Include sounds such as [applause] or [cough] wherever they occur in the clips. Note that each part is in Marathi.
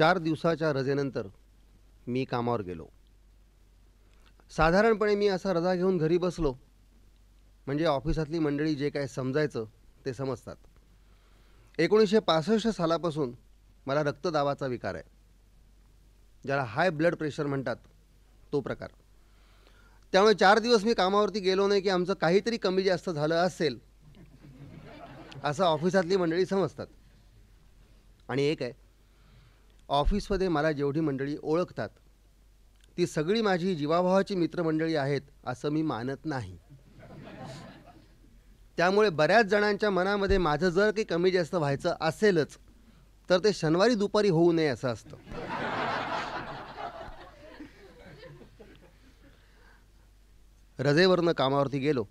चार दिवसाच्या रजेनंतर मी कामावर गेलो. साधारणपणे मी असा रजा घेऊन घरी बसलो. म्हणजे ऑफिसातली मंडळी जे काय समजायचं ते समजतात. एकोणीसशे पासष्ट सालापासून मला रक्तदाबाचा विकार आहे. ज्याला हाय ब्लड प्रेशर म्हणतात तो प्रकार. त्यामुळे चार दिवस मी कामावरती गेलो नाही की आमचं काहीतरी कमी जास्त झालं असेल असं ऑफिसातली मंडळी समजतात. आणि एक आहे ऑफिसमध्ये मला जेवढी मंडळी ओळखतात ती सगळी माझी जीवाभावाची मित्रमंडळी आहेत असं मी मानत नाही. त्यामुळे बऱ्याच जणांच्या मनामध्ये माझं जर काही कमी जास्त व्हायचं असेलच तर ते शनिवारी दुपारी होऊ नये असं असतं. रजेवरनं कामावरती गेलो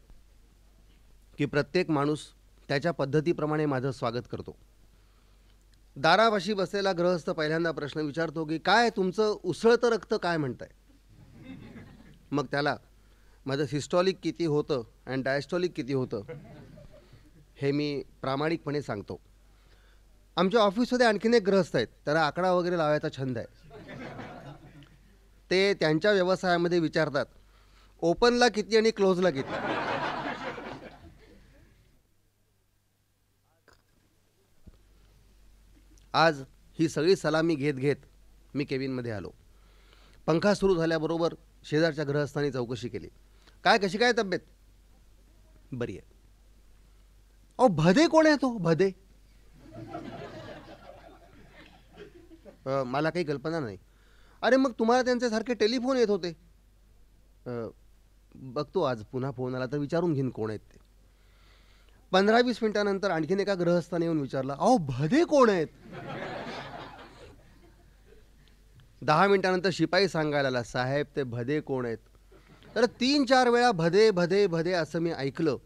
की प्रत्येक माणूस त्याच्या पद्धतीप्रमाणे माझं स्वागत करतो. दारापाशी बसलेला ग्रहस्थ पहिल्यांदा प्रश्न विचारतो की काय तुमचं उसळतं रक्त काय म्हणताय? मग त्याला माझं सिस्टॉलिक किती होतं आणि डायस्टॉलिक किती होतं? हे मी प्रामाणिकपणे सांगतो. आमच्या ऑफिसमध्ये आणखीन एक ग्रहस्थ आहेत. त्याला आकडा वगैरे लावायचा छंद आहे. ते त्यांच्या व्यवसायामध्ये विचारतात ओपनला किती आणि क्लोजला किती? आज ही सगळी सलामी घेत घेत मी केबिनमध्ये आलो. पंखा सुरू झाल्याबरोबर शेजारच्या ग्रहस्थांनी चौकशी केली. काय कशी काय तब्येत? बरी आहे. अहो भदे कोण आहे तो? भदे. मला काही कल्पना नाही. अरे मग तुम्हाला त्यांच्यासारखे टेलिफोन येत होते? बघतो आज पुन्हा फोन आला तर विचारून घेईन कोण आहेत ते. पंधरा वीस मिनिटानंतर आणखीन एका ग्रहस्थाने येऊन विचारलं अहो भदे कोण आहेत? दहा मिनिटानंतर शिपाई सांगायला आला साहेब ते भदे कोण आहेत? तर तीन चार वेळा भदे भदे भदे असं मी ऐकलं.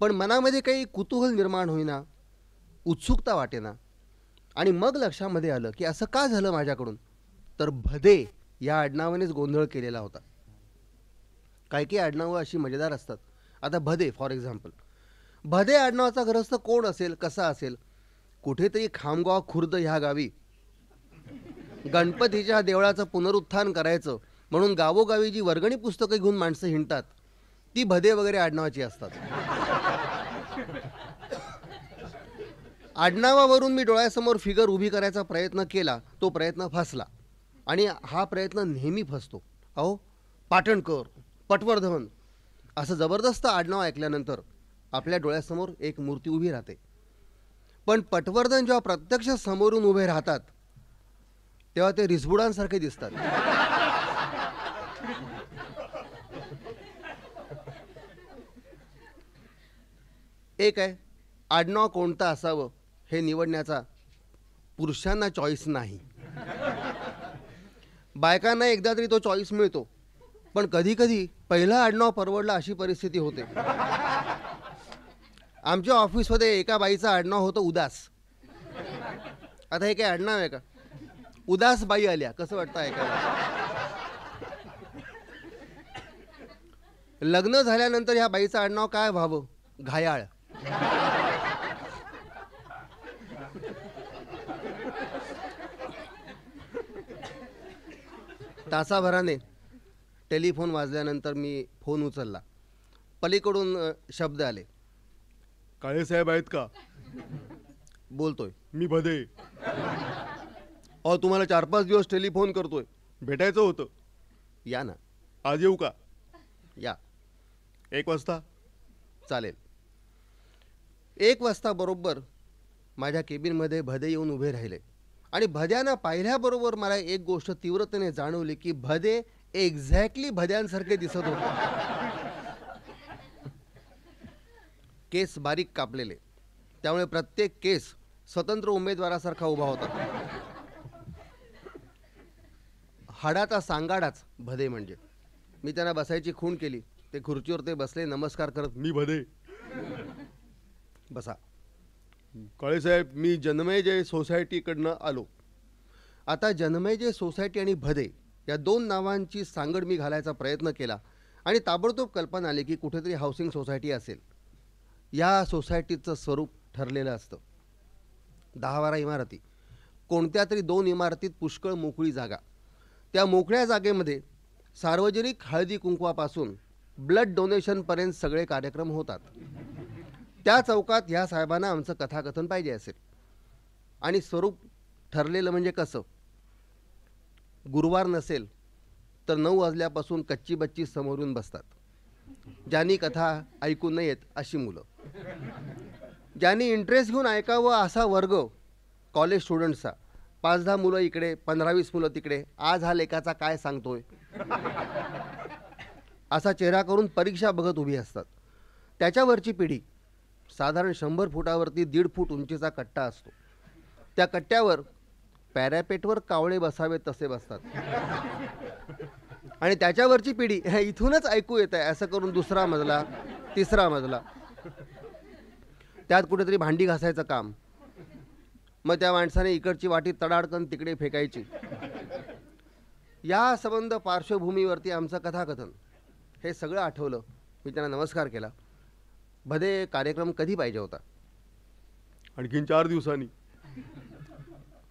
पण मनामध्ये काही कुतूहल निर्माण होईना उत्सुकता वाटेना. आणि मग लक्षामध्ये आलं की असं का झालं माझ्याकडून? तर भदे या आडनावानेच गोंधळ केलेला होता. काही काही आडनावं अशी मजेदार असतात. आता भदे फॉर एक्झाम्पल. भदे आडनावाचा ग्रस्त कोण असेल कसा असेल? कुठेतरी खामगाव खुर्द ह्या गावी. गणपतीच्या देवळाचं पुनरुत्थान करायचं म्हणून गावोगावी जी वर्गणी पुस्तकं घेऊन माणसं हिंडतात ती भदे वगैरे आडनावाची असतात. आडनावावरून मी डोळ्यासमोर फिगर उभी करायचा प्रयत्न केला तो प्रयत्न फसला. आणि हा प्रयत्न नेहमी फसतो. अहो पाटणकर पटवर्धन असं जबरदस्त आडनाव ऐकल्यानंतर आपल्या डोळ्यासमोर एक मूर्ती उभी राहते. पण पटवर्धन जेव्हा प्रत्यक्ष समोरून उभे राहतात तेव्हा ते रिसबुडांसारखे दिसतात. एक आहे आडनाव कोणतं असावं हे निवडण्याचा पुरुषांना चॉईस नाही. बायकांना एकदा तरी तो चॉईस मिळतो पण कधी कधी पहिला आडनाव परवडला अशी परिस्थिती होते. आमच्या ऑफिसमध्ये एका बाईचं आडनाव होतं उदास. आता हे काय आडनाव आहे का? उदास बाई आल्या. कसं वाटतं ऐकायला? लग्न झाल्यानंतर ह्या बाईचं आडनाव काय व्हावं? घायाळ. तासाभराने टेलिफोन वाजल्यानंतर मी फोन उचलला. पलीकडून शब्द आले. काळे साहेब आहेत का? बोलतोय. मी भदे. अहो तुम्हाला चार पाच दिवस टेलिफोन करतोय. भेटायचं होतं. या ना. आज येऊ का? या. एक वाजता? चालेल. एक वाजता बरोबर माझ्या केबिनमध्ये भदे येऊन उभे राहिले. आणि भद्यांना पाहिल्याबरोबर मला एक गोष्ट तीव्रतेने जाणवली की भदे एक्झॅक्टली भद्यांसारखे दिसत होते. केस बारीक कापलेले. त्यामुळे प्रत्येक केस स्वतंत्र उमेदवारासारखा उभा होता. हाडाचा सांगाडाच भदे म्हणजे. मी त्यांना बसायची खूण केली. ते खुर्चीवर ते बसले नमस्कार करत मी भदे. बसा. काळेसाहेब मी जन्मेजय सोसायटीकडनं आलो. आता जन्मेजय सोसायटी आणि भदे या दोन नावांची सांगड मी घालायचा प्रयत्न केला आणि ताबडतोब कल्पना आली की कुठेतरी हाऊसिंग सोसायटी असेल. या सोसायटीचं स्वरूप ठरलेलं असतं. दहा बारा इमारती. कोणत्या तरी दोन इमारतीत पुष्कळ मोकळी जागा. त्या मोकळ्या जागेमध्ये सार्वजनिक हळदी कुंकवापासून ब्लड डोनेशनपर्यंत सगळे कार्यक्रम होतात. त्या चौकात ह्या साहेबांना आमचं कथाकथन पाहिजे असेल. आणि स्वरूप ठरलेलं म्हणजे कसं? गुरुवार नसेल तर नऊ वाजल्यापासून कच्ची बच्ची समोरून बसतात. ज्यांनी कथा ऐकू नयेत अशी मुलं. ज्यांनी इंटरेस्ट घेऊन ऐकावं असा वर्ग कॉलेज स्टुडंट्सचा पाच दहा मुलं इकडे पंधरा वीस मुलं तिकडे. आज हा लेखाचा काय सांगतोय? असा चेहरा करून परीक्षा बघत उभी असतात. त्याच्यावरची पिढी साधारण शंभर फुटावरती दीड फूट उंचीचा कट्टा असतो. त्या कट्ट्यावर पॅरापेटवर कावळे बसावेत तसे बसतात. आणि त्याच्यावरची पिढी हे इथूनच ऐकू येत आहे असं करून दुसरा मजला तिसरा मजला. त्यात कुठेतरी भांडी घासायचं काम. मग त्या माणसाने इकडची वाटी तडाडकन तिकडे फेकायची. या संबंध पार्श्वभूमीवरती आमचं कथाकथन. हे सगळं आठवलं. मी त्यांना नमस्कार केला. भदे कार्यक्रम कधी पाहिजे होता? आणखीन चार दिवसांनी.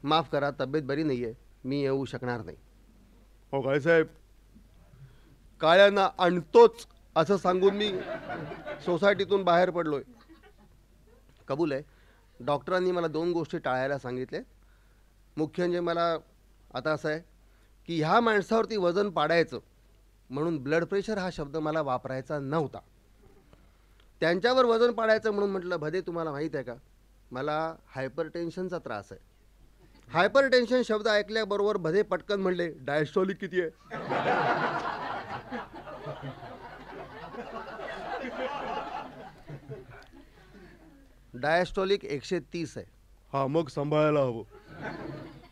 माफ करा तब्येत बरी नाही आहे मी येऊ शकणार नाही. हो काळेसाहेब काळ्यांना आणतोच असं सांगून मी सोसायटीतून बाहेर पडलोय. कबूल आहे. डॉक्टरांनी मला दोन गोष्टी टाळायला सांगितले. मुख्य म्हणजे मला आता असं आहे की ह्या माणसावरती वजन पाडायचं म्हणून ब्लड प्रेशर हा शब्द मला वापरायचा नव्हता. त्यांच्यावर वजन पाडायचं म्हणून म्हटलं भदे तुम्हाला माहीत आहे का? मला हायपर टेन्शनचा त्रास आहे. हायपर टेन्शन शब्द ऐकल्याबरोबर भदे पटकन म्हणले डायस्टॉलिक किती आहे? डायस्टॉलिक एकशे तीस आहे. हा मग सांभाळायला हवं.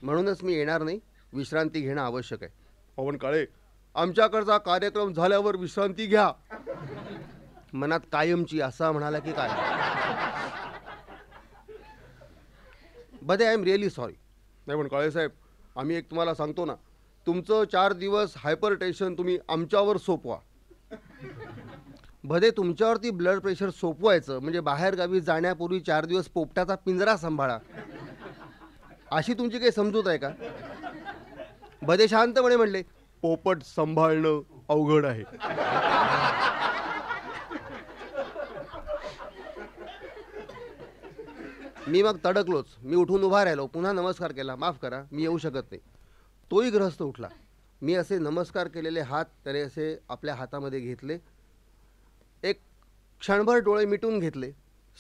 म्हणूनच मी येणार नाही. विश्रांती घेणं आवश्यक आहे. पवन काळे. आमच्याकडचा कार्यक्रम झाल्यावर विश्रांती घ्या. मनात कायमची असा म्हणाला की काय? बदे आय एम रिअली सॉरी नाही पण काळेसाहेब आम्ही एक तुम्हाला सांगतो ना तुमचं चार दिवस हायपर टेन्शन तुम्ही आमच्यावर सोपवा. भदे तुमच्यावरती ब्लड प्रेशर सोपवायचं म्हणजे बाहेरगावी जाण्यापूर्वी चार दिवस पोपटाचा पिंजरा सांभाळा. अशी तुमची काही समजूत आहे का? भदे शांतपणे म्हणले. पोपट सांभाळणं अवघड आहे. मी मग तडकलोच. मी उठून उभा राहिलो. पुन्हा नमस्कार केला. माफ करा. मी येऊ शकत नाही. तोही ग्रहस्थ उठला. मी असे नमस्कार केलेले हात त्याने असे आपल्या हातामध्ये घेतले. क्षणभर डोळे मिटून घेतले.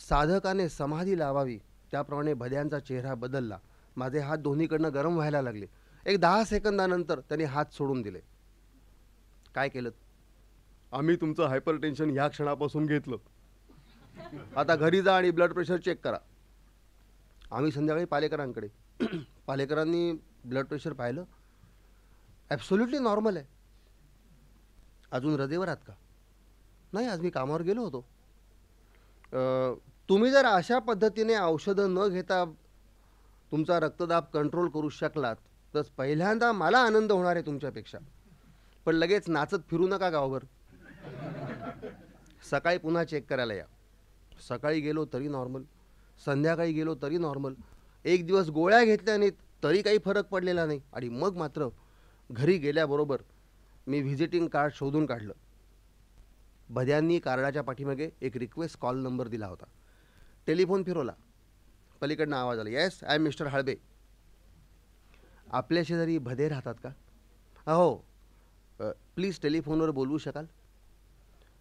साधकाने समाधी लावावी त्याप्रमाणे भद्यांचा चेहरा बदलला. माझे हात दोन्हीकडनं गरम व्हायला लागले. एक दहा सेकंदानंतर त्याने हात सोडून दिले. काय केलं? आम्ही तुमचं हायपर टेन्शन ह्या क्षणापासून घेतलं. [laughs] आता घरी जा आणि ब्लड प्रेशर चेक करा. आम्ही संध्याकाळी पालेकरांकडे. [clears throat] पालेकरांनी ब्लड प्रेशर पाहिलं. ॲब्सोल्युटली नॉर्मल आहे. अजून रजेवर आहात का? नाही आज मी कामावर गेलो होतो. तुम्ही जर अशा पद्धतीने औषधं न घेता तुमचा रक्तदाब कंट्रोल करू शकलात तर पहिल्यांदा मला आनंद होणार आहे तुमच्यापेक्षा. पण लगेच नाचत फिरू नका गावभर. सकाळी पुन्हा चेक करायला या. सकाळी गेलो तरी नॉर्मल संध्याकाळी गेलो तरी नॉर्मल एक दिवस गोळ्या घेतल्याने तरी काही फरक पडलेला नाही. आणि मग मात्र घरी गेल्याबरोबर मी व्हिजिटिंग कार्ड शोधून काढलं. भद्यांनी कार्डाच्या पाठीमागे एक रिक्वेस्ट कॉल नंबर दिला होता. टेलिफोन फिरवला. पलीकडनं आवाज आला. Yes I am mister Halbe. आपल्या शेजारी भदे राहतात का? अहो प्लीज टेलिफोनवर बोलवू शकाल?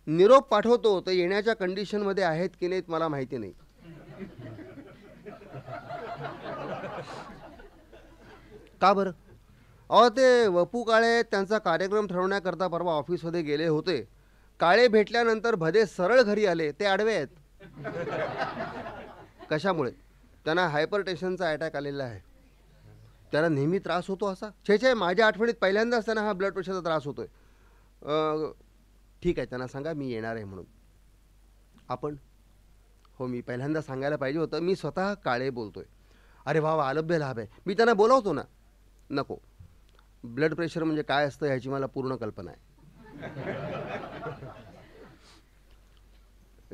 निरोप पाठवतो. तर येण्याच्या कंडिशनमध्ये आहेत की नाहीत मला माहिती नाही. का बरं? अहो ते वपू काळे त्यांचा कार्यक्रम ठरवण्याकरता परवा ऑफिसमध्ये गेले होते. काळे भेटल्यानंतर भदे सरळ घरी आले ते आडवे आहेत. कशामुळे? त्यांना हायपर टेन्शनचा अटॅक आलेला आहे. त्यांना नेहमी त्रास होतो असा? छे छे माझ्या आठवणीत पहिल्यांदाच त्यांना हा ब्लड प्रेशरचा त्रास होतोय. आहे ठीक आहे त्यांना सांगा मी येणार आहे म्हणून. आपण? हो मी पहिल्यांदा सांगायला पाहिजे होतं मी स्वतः काळे बोलतोय. अरे वा वा अलभ्य लाभ आहे. मी त्यांना बोलावतो ना? नको. ब्लड प्रेशर म्हणजे काय असतं ह्याची मला पूर्ण कल्पना आहे.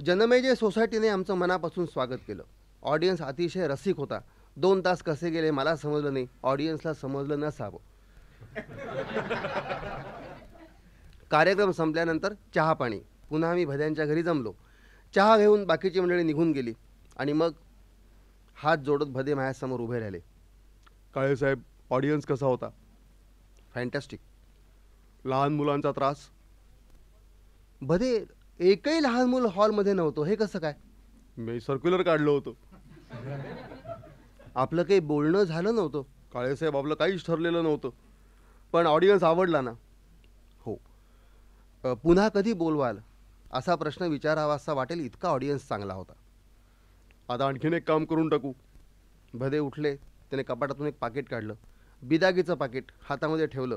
जनमेजय सोसायटीने आमचं मनापासून स्वागत केलं. ऑडियन्स अतिशय रसिक होता. दोन तास कसे गेले मला समजलं नाही. ऑडियन्सला समजलं नसावं. कार्यक्रम संपल्यानंतर चहा पाणी. पुन्हा आम्ही भद्यांच्या घरी जमलो. चहा घेऊन बाकीची मंडळी निघून गेली. आणि मग हात जोडत भदे माझ्यासमोर उभे राहिले. काळे साहेब ऑडियन्स कसा होता? फॅन्टॅस्टिक लहान मुलांचा त्रास? भदे एकही लहान मूल हॉलमध्ये नव्हतं. हे कसं काय? मी सर्क्युलर काढलं होतं. आपलं काही बोलणं झालं नव्हतं. काळे साहेब आपलं काहीच ठरलेलं नव्हतं. पण ऑडियन्स आवडला ना. हो. अ, पुन्हा कधी बोलवाल? असा प्रश्न विचारावा असा वाटेल इतका ऑडियन्स चांगला होता. आता आणखीन एक काम करून टाकू. भदे उठले त्याने कपाटातून एक पाकिट काढलं. बिदागीचं पाकिट हातामध्ये ठेवलं.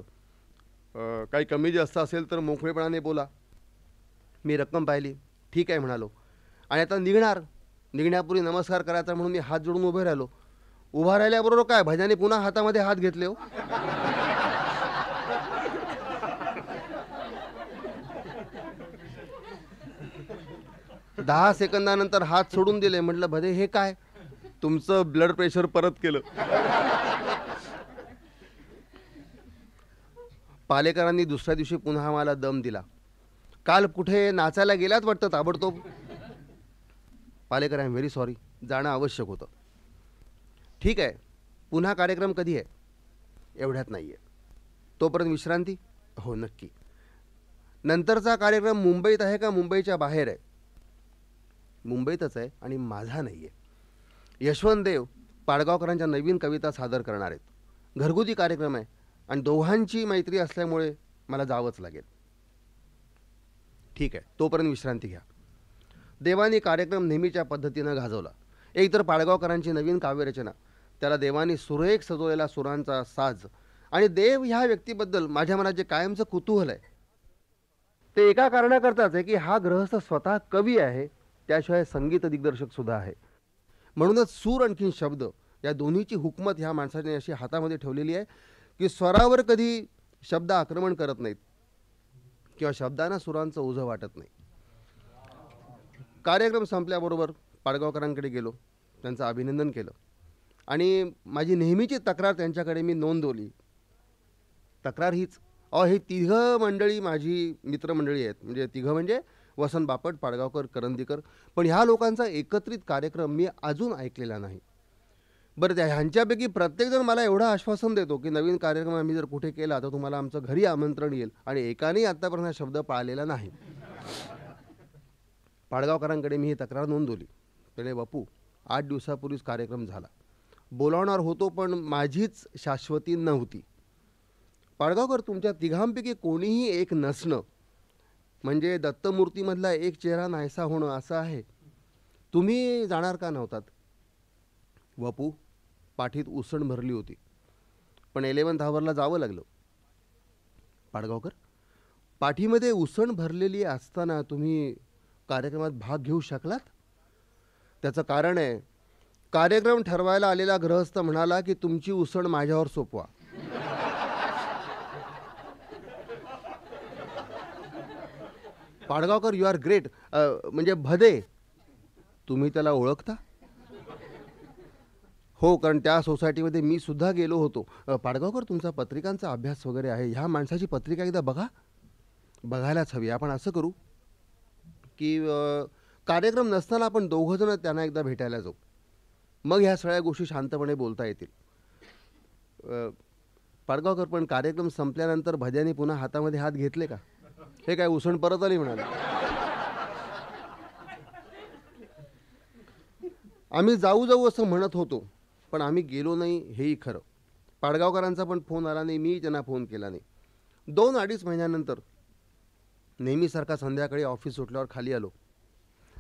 अं, काही कमी जास्त असेल तर मोकळेपणाने बोला. मी रक्कम पाहिली. ठीक आहे म्हणालो. आणि आता निघणार. निघण्यापूर्वी नमस्कार करायचा म्हणून मी हात जोडून उभे राहिलो. उभा राहिल्याबरोबर काय भजाने पुन्हा हातामध्ये हात घेतले हो? दहा सेकंदानंतर हात सोडून दिले. म्हटलं भदे हे काय? तुमचं ब्लड प्रेशर परत केलं. पालेकरांनी दुसऱ्या दिवशी पुन्हा मला दम दिला. काल कुठे नाचायला गेलात वाटतं ताबडतोब? Palekar I am very sorry जाणं आवश्यक होतं. ठीक आहे. पुन्हा कार्यक्रम कधी आहे? एवढ्यात नाही आहे तोपर्यंत विश्रांती? हो नक्की. नंतरचा कार्यक्रम मुंबईत आहे का मुंबईच्या बाहेर आहे? मुंबईतच आहे आणि माझा नाही आहे यशवंत देव पाडगावकरांच्या नवीन कविता सादर करणार आहेत. घरगुती कार्यक्रम आहे आणि दोघांची मैत्री असल्यामुळे मला जावंच लागेल. ठीक आहे तोपर्यंत विश्रांती घ्या. देवानी कार्यक्रम नेहमीच्या पद्धतीनं गाजवला. एकतर पाडगावकरांची नवीन काव्यरचना त्याला देवानी सुरेख सजवलेला सुरांचा साज आणि देव ह्या व्यक्तीबद्दल माझ्या मनात जे कायमचं कुतूहल आहे ते एका कारणाकरताच आहे की हा ग्रहस्थ स्वतः कवी आहे त्याशिवाय संगीत दिग्दर्शक सुद्धा आहे. म्हणूनच सूर आणखीन शब्द या दोन्हीची हुकमत ह्या माणसाने अशी हातामध्ये ठेवलेली आहे की स्वरावर कधी शब्द आक्रमण करत नाहीत. किंवा शब्दांना सुरांचं ओझं वाटत नाही. कार्यक्रम संपल्याबरोबर पाडगावकरांकडे गेलो. त्यांचं अभिनंदन केलं. आणि माझी नेहमीची तक्रार त्यांच्याकडे मी नोंदवली. तक्रार हीच. अहो हे तिघं मंडळी माझी मित्रमंडळी आहेत. म्हणजे तिघं म्हणजे वसंत बापट पाडगावकर करंदीकर. पण ह्या लोकांचा एकत्रित कार्यक्रम मी अजून ऐकलेला नाही. बरं त्या ह्यांच्यापैकी प्रत्येकजण मला एवढं आश्वासन देतो की नवीन कार्यक्रम आम्ही जर कुठे केला तर तुम्हाला आमचं घरी आमंत्रण येईल आणि एकानेही आत्तापर्यंत हा शब्द पाळलेला नाही. पाडगावकरांकडे मी ही तक्रार नोंदवली. त्याने बापू आठ दिवसापूर्वीच कार्यक्रम झाला. बोलावणार होतो पण माझीच शाश्वती नव्हती. पाडगावकर तुमच्या तिघांपैकी कोणीही एक नसणं म्हणजे दत्तमूर्तीमधला एक चेहरा नाहीसा होणं असं आहे. तुम्ही जाणार का नव्हतात? वपू पाठीत उसण भरली होती. पण एलेवन धावरला जावं लागलं. पाडगावकर पाठीमध्ये उसण भरलेली असताना तुम्ही कार्यक्रमात भाग घेऊ शकलात? त्याचं कारण आहे कार्यक्रम ठरवायला आलेला गृहस्थ म्हणाला की तुमची उसण माझ्यावर सोपवा. पाडगावकर यू आर ग्रेट म्हणजे भदे तुम्ही त्याला ओळखता? हो कारण त्या सोसायटीमध्ये मी सुद्धा गेलो होतो. पाडगावकर तुमचा पत्रिकांचा अभ्यास वगैरे आहे. ह्या माणसाची पत्रिका एकदा बघा. बघायलाच हवी. आपण असं करू की कार्यक्रम नसताना आपण दोघंजणं त्यांना एकदा भेटायला जाऊ. मग ह्या सगळ्या गोष्टी शांतपणे बोलता येतील. पाडगावकर पण कार्यक्रम संपल्यानंतर भज्याने पुन्हा हातामध्ये हात घेतले का? हे काय उसण परत आली म्हणाले? आम्ही जाऊ जाऊ असं म्हणत होतो. पण आम्ही गेलो नाही हेही खरं. पाडगावकरांचा पण फोन आला नाही मी त्यांना फोन केला नाही. दोन अडीच महिन्यानंतर नेहमीसारखा संध्याकाळी ऑफिस सुटल्यावर खाली आलो.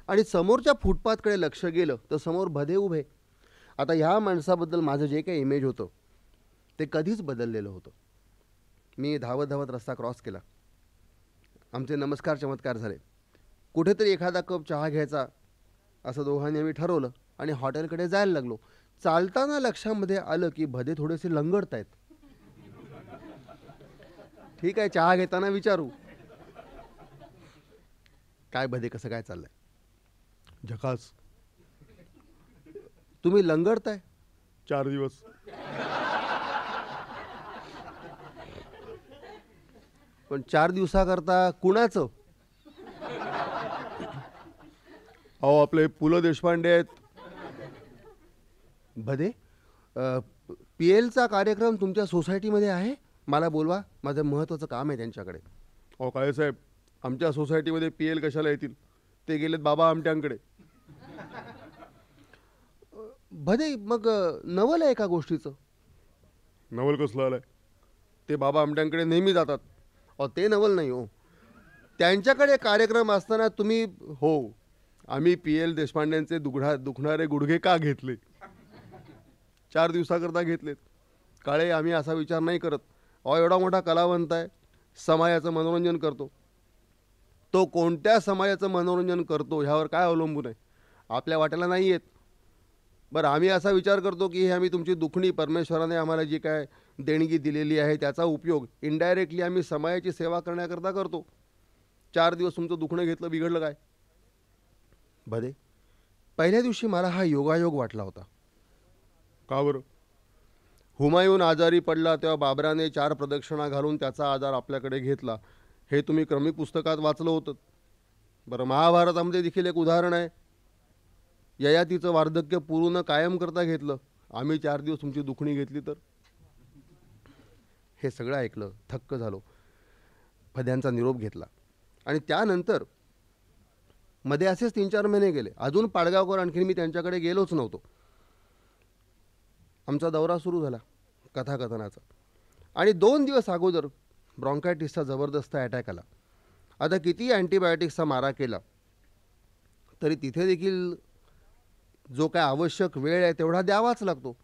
आणि समोरच्या फुटपाथकडे लक्ष गेलं तर समोर भदे उभे. आता ह्या माणसाबद्दल माझं जे काही इमेज होतं ते कधीच बदललेलं होतं. मी धावत धावत रस्ता क्रॉस केला. आमचे नमस्कार चमत्कार झाले. कुठेतरी एखादा कप चहा घ्यायचा असं दोघांनी आम्ही ठरवलं आणि हॉटेलकडे जायला लागलो. चालताना लक्षामध्ये आलं की भदे थोडेसे लंगडत आहेत ठीक आहे चहा घेताना विचारू. काय भदे कसं काय चाललंय? झकास. तुम्ही लंगडताय? चार दिवस. पण चार दिवसाकरता कुणाचं? अहो आपले पु ल देशपांडे आहेत. भदे पी एलचा कार्यक्रम तुमच्या सोसायटीमध्ये आहे? मला बोलवा माझं महत्त्वाचं काम आहे त्यांच्याकडे. अहो काय साहेब आमच्या सोसायटीमध्ये पी एल कशाला येतील? ते गेलेत बाबा आमट्यांकडे. भदे मग अ, नवल आहे एका गोष्टीचं? नवल कसलं आलंय? ते बाबा आमट्यांकडे नेहमी जातात. अहो ते नवल नाही हो. त्यांच्याकडे कार्यक्रम असताना तुम्ही हो आम्ही पी एल देशपांड्यांचे दुघडा दुखणारे गुडघे का घेतले? चार दिवसाकरता घेतलेत. काळे आम्ही असा विचार नाही करत. अहो एवढा मोठा कलावंत आहे. समाजाचं मनोरंजन करतो. तो कोणत्या समाजाचं मनोरंजन करतो ह्यावर काय अवलंबून आहे? आपल्या वाट्याला नाही येत. बरं आम्ही असा विचार करतो की हे आम्ही तुमची दुखणी परमेश्वराने आम्हाला जी काय देणगी दिलेली आहे त्याचा उपयोग इनडायरेक्टली आम्ही समाजाची सेवा करण्याकरता करतो. चार दिवस तुमचं दुखणं घेतलं बिघडलं काय? भदे पहिल्या दिवशी मला हा योगायोग वाटला होता. का बरं? हुमायून आजारी पडला तेव्हा बाबराने चार प्रदक्षिणा घालून त्याचा आजार आपल्याकडे घेतला. हे तुम्ही क्रमिक पुस्तकात वाचलं होतं. बरं महाभारतामध्ये देखील एक उदाहरण आहे. ययातीचं वार्धक्य पूर्ण कायम करता घेतलं. आम्ही चार दिवस तुमची दुखणी घेतली तर? हे सगळं ऐकलं थक्क झालो. फद्यांचा निरोप घेतला. आणि त्यानंतरमध्ये असेच तीन चार महिने गेले. अजून पाडगावकर आणखीन मी त्यांच्याकडे गेलोच नव्हतो. आमचा दौरा सुरू झाला कथाकथनाचा. आणि दोन दिवस अगोदर ब्रॉन्कायटिसचा जबरदस्त अटॅक आला. आता किती अँटीबायोटिक्सचा मारा केला तरी तिथे देखील जो काय आवश्यक वेळ आहे तेवढा द्यावाच लागतो.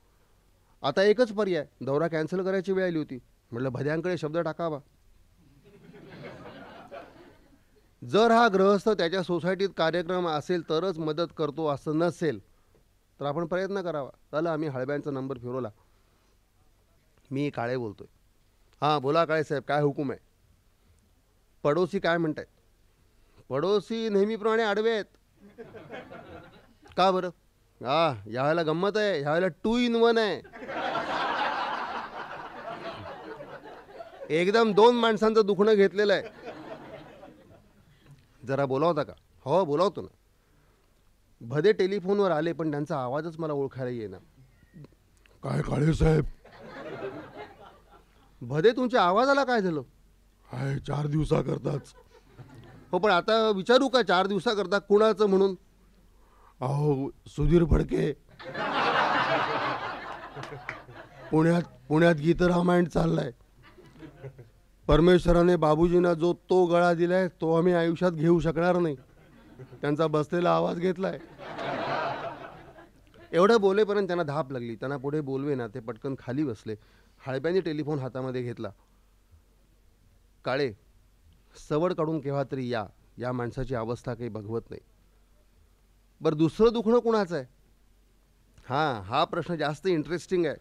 आता एकच पर्याय दौरा कॅन्सल करायची वेळ आली होती. म्हटलं भद्यांकडे शब्द टाकावा. जर हा ग्रहस्थ त्याच्या सोसायटीत कार्यक्रम असेल तरच मदत करतो असं नसेल तर आपण प्रयत्न करावा. झालं आम्ही हळब्यांचा नंबर फिरवला. मी काळे बोलतोय. हां बोला काळे साहेब काय हुकूम आहे? पडोसी काय म्हणतायत? पडोसी नेहमीप्रमाणे आडवे आहेत. का बरं? हा यावेळेला गंमत आहे. ह्यावेळेला टू इन वन आहे. एकदम दोन माणसांचं दुखणं घेतलेलं आहे. जरा बोलावता का? हो बोलावतो ना. भदे टेलिफोनवर आले पण त्यांचा आवाजच मला ओळखायला येईना. काय काळे साहेब? भदे तुमच्या आवाजाला काय झालं? हाय चार दिवसाकरताच. हो पण आता विचारू का चार दिवसाकरता कुणाचं म्हणून? अहो सुधीर फडके. पुण्यात पुण्यात गीतरामायण चाललाय. परमेश्वराने बाबूजींना जो तो गळा दिलाय तो आम्ही आयुष्यात घेऊ शकणार नाही. त्यांचा बसलेला आवाज घेतलाय. एवढं बोलेपर्यंत त्यांना धाप लागली. त्यांना पुढे बोलवे ना ते पटकन खाली बसले. हळप्याने टेलिफोन हातामध्ये घेतला. काळे सवड काढून केव्हा तरी या. या माणसाची अवस्था काही बघवत नाही. बरं दुसरं दुखणं कुणाचं आहे? हां हा प्रश्न जास्त इंटरेस्टिंग आहे.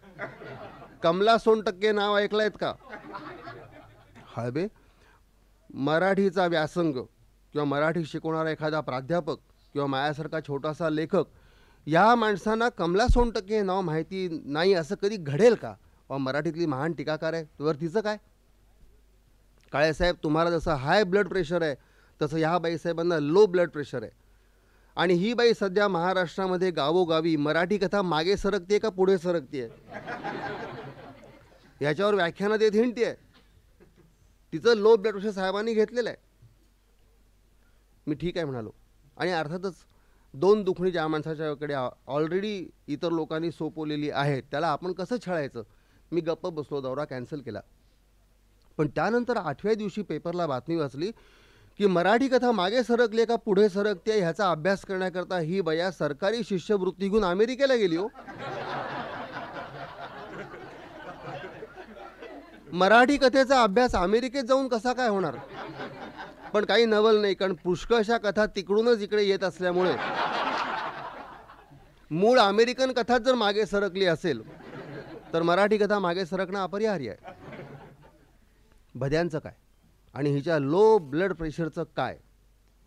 कमला सोनटक्के नाव ऐकलंयत का? हळबे मराठीचा व्यासंग. किंवा मराठी शिकवणारा एखादा प्राध्यापक किंवा माझ्यासारखा छोटासा लेखक या माणसांना कमला सोनटके हे नाव माहिती नाही असं कधी घडेल का? व मराठीतली महान टीकाकार आहे. तर तिचं काय काळेसाहेब तुम्हाला जसं हाय ब्लड प्रेशर आहे तसं ह्या बाईसाहेबांना लो ब्लड प्रेशर आहे. आणि ही बाई सध्या महाराष्ट्रामध्ये गावोगावी मराठी कथा मागे सरकते का पुढे सरकते याच्यावर व्याख्यानं देत हिंडते आहे तिचं लो ब्लड प्रेशर साहेबांनी घेतलेलं आहे. मी ठीक आहे म्हणालो. आणि अर्थातच दोन दुखणी ज्या माणसाच्याकडे ऑलरेडी इतर लोकांनी सोपवलेली आहेत त्याला आपण कसं छळायचं? मी गप्प बसलो दौरा कॅन्सल केला. पण त्यानंतर आठव्या दिवशी पेपरला बातमी वाचली की मराठी कथा मागे सरकली का पुढे सरकते ह्याचा अभ्यास करण्याकरता ही बया सरकारी शिष्यवृत्ती घेऊन अमेरिकेला गेली हो. मराठी कथेचा अभ्यास अमेरिकेत जाऊन कसा काय होणार? पण काही नवल नाही कारण पुष्कळशा कथा तिकडूनच इकडे येत असल्यामुळे. मूळ अमेरिकन कथाच जर मागे सरकली असेल तर मराठी कथा मागे सरकणं अपरिहार्य आहे. भद्यांचं काय? आणि हिच्या लो ब्लड प्रेशरचं काय?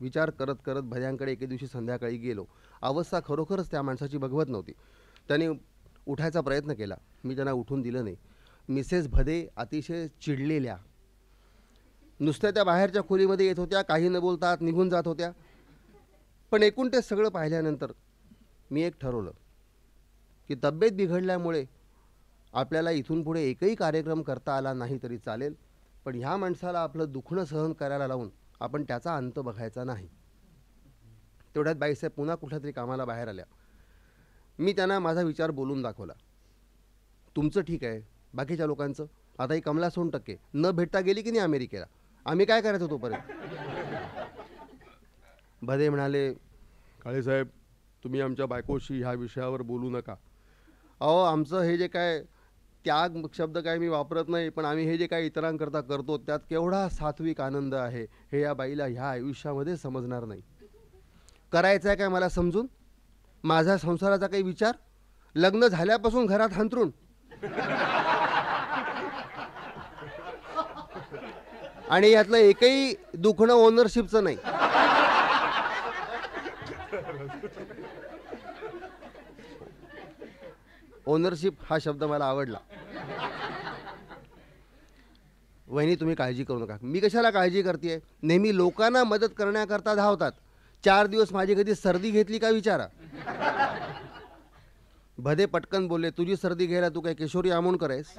विचार करत करत भद्यांकडे एके दिवशी संध्याकाळी गेलो. अवस्था खरोखरच त्या माणसाची बघवत नव्हती. त्याने उठायचा प्रयत्न केला. मी त्यांना उठून दिलं नाही. मिसेस भदे अतिशय चिडलेल्या नुसत्या त्या बाहेरच्या खोलीमध्ये येत होत्या काही न बोलतात निघून जात होत्या. पण एकूण ते सगळं पाहिल्यानंतर मी एक ठरवलं की तब्येत बिघडल्यामुळे आपल्याला इथून पुढे एकही कार्यक्रम करता आला नाही तरी चालेल पण ह्या माणसाला आपलं दुखणं सहन करायला लावून आपण त्याचा अंत बघायचा नाही. तेवढ्यात बाईसाहेब पुन्हा कुठल्या तरी कामाला बाहेर आल्या. मी त्यांना माझा विचार बोलून दाखवला. तुमचं ठीक आहे बाकीच्या लोकांचं. आता ही कमला सोन टक्के. न भेटता गेली की नाही अमेरिकेला? आम्ही काय करायचं तोपर्यंत भदे म्हणाले काळेसाहेब तुम्ही आमच्या बायकोशी ह्या विषयावर बोलू नका. अहो आमचं हे जे काय त्याग शब्द काय मी वापरत नाही पण आम्ही हे जे काय इतरांकरता करतो त्यात केवढा सात्विक आनंद आहे हे या बाईला ह्या आयुष्यामध्ये समजणार नाही. करायचं आहे काय मला समजून? माझा संसाराचा काही विचार? लग्न झाल्यापासून घरात हंतरून? आणि यातलं एकही दुखणं ओनरशिपचं नाही. ओनरशिप हा शब्द मला आवडला. वहिनी तुम्ही काळजी करू नका. मी कशाला काळजी करते नेहमी लोकांना मदत करण्याकरता धावतात. चार दिवस माझी कधी सर्दी घेतली का विचारा. भदे पटकन बोलले तुझी सर्दी घ्यायला तू काय किशोरी आमोणकर आहेस?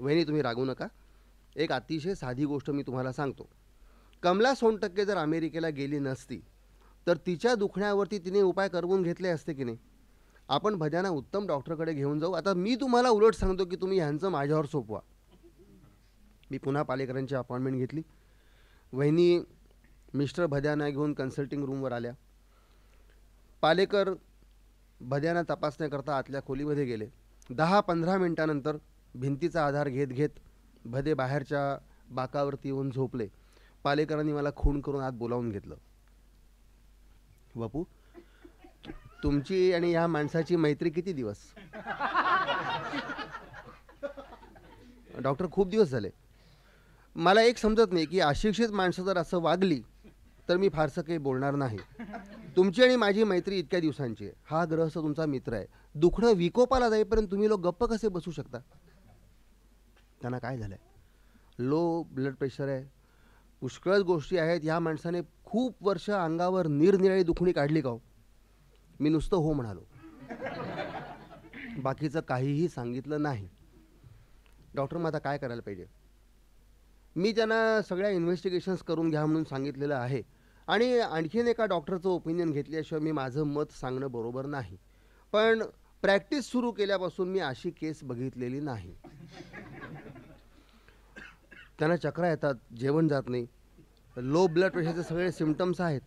वहिनी तुम्ही रागू नका. एक अतिशय साधी गोष्ट मी तुम्हाला सांगतो. कमला सोनटक्के जर अमेरिकेला गेली नसती तर तिच्या दुखण्यावरती तिने उपाय करवून घेतले असते की नाही? आपण भद्यांना उत्तम डॉक्टरकडे घेऊन जाऊ. आता मी तुम्हाला उलट सांगतो की तुम्ही ह्यांचं माझ्यावर सोपवा. मी पुन्हा पालेकरांची अपॉइंटमेंट घेतली. वहिनी मिस्टर भद्यांना घेऊन कन्सल्टिंग रूमवर आल्या. पालेकर भद्यांना तपासण्याकरता आतल्या खोलीमध्ये गेले. दहा पंधरा मिनटानंतर भिंतीचा आधार घेत घेत भदे बाहेरच्या बाकावरती येऊन झोपले. पालेकरांनी मला खून करून आत बोलावून घेतलं. बापू तुमची आणि या माणसाची मैत्री किती दिवस? डॉक्टर खूप दिवस झाले. मला एक समजत नाही की अशिक्षित माणसं जर असं वागली तर मी फारसं काही बोलणार नाही. तुमची आणि माझी मैत्री इतक्या दिवसांची आहे. हा ग्रहस्थ तुमचा मित्र आहे. दुखणं विकोपाला जाईपर्यंत तुम्ही लोक गप्प कसे बसू शकता? त्यांना काय झालं आहे लो ब्लड प्रेशर आहे. पुष्कळच गोष्टी आहेत. ह्या माणसाने खूप वर्ष अंगावर निरनिराळी दुखणी काढली का हो? मी नुसतं हो म्हणालो. बाकीचं काहीही सांगितलं नाही. डॉक्टर मग आता काय करायला पाहिजे? मी त्यांना सगळ्या इन्व्हेस्टिगेशन्स करून घ्या म्हणून सांगितलेलं आहे. आणि आणखीन एका डॉक्टरचं ओपिनियन घेतल्याशिवाय मी माझं मत सांगणं बरोबर नाही. पण प्रॅक्टिस सुरू केल्यापासून मी अशी केस बघितलेली नाही. त्यांना चक्रा येतात जेवण जात नाही. लो ब्लड प्रेशरचे सगळे सिमटम्स आहेत.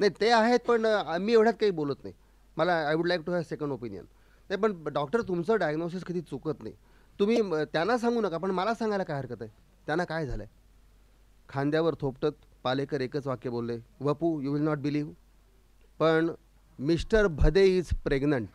नाही ते आहेत पण मी एवढ्यात काही बोलत नाही. मला I would like to have second opinion नाही पण डॉक्टर तुमचं डायग्नोसिस कधी चुकत नाही. तुम्ही त्यांना सांगू नका पण मला सांगायला काय हरकत आहे? त्यांना काय झालं आहे खांद्यावर थोपटत पालेकर एकच वाक्य बोलले Vapu you will not believe पण मिस्टर भदे इज प्रेग्नंट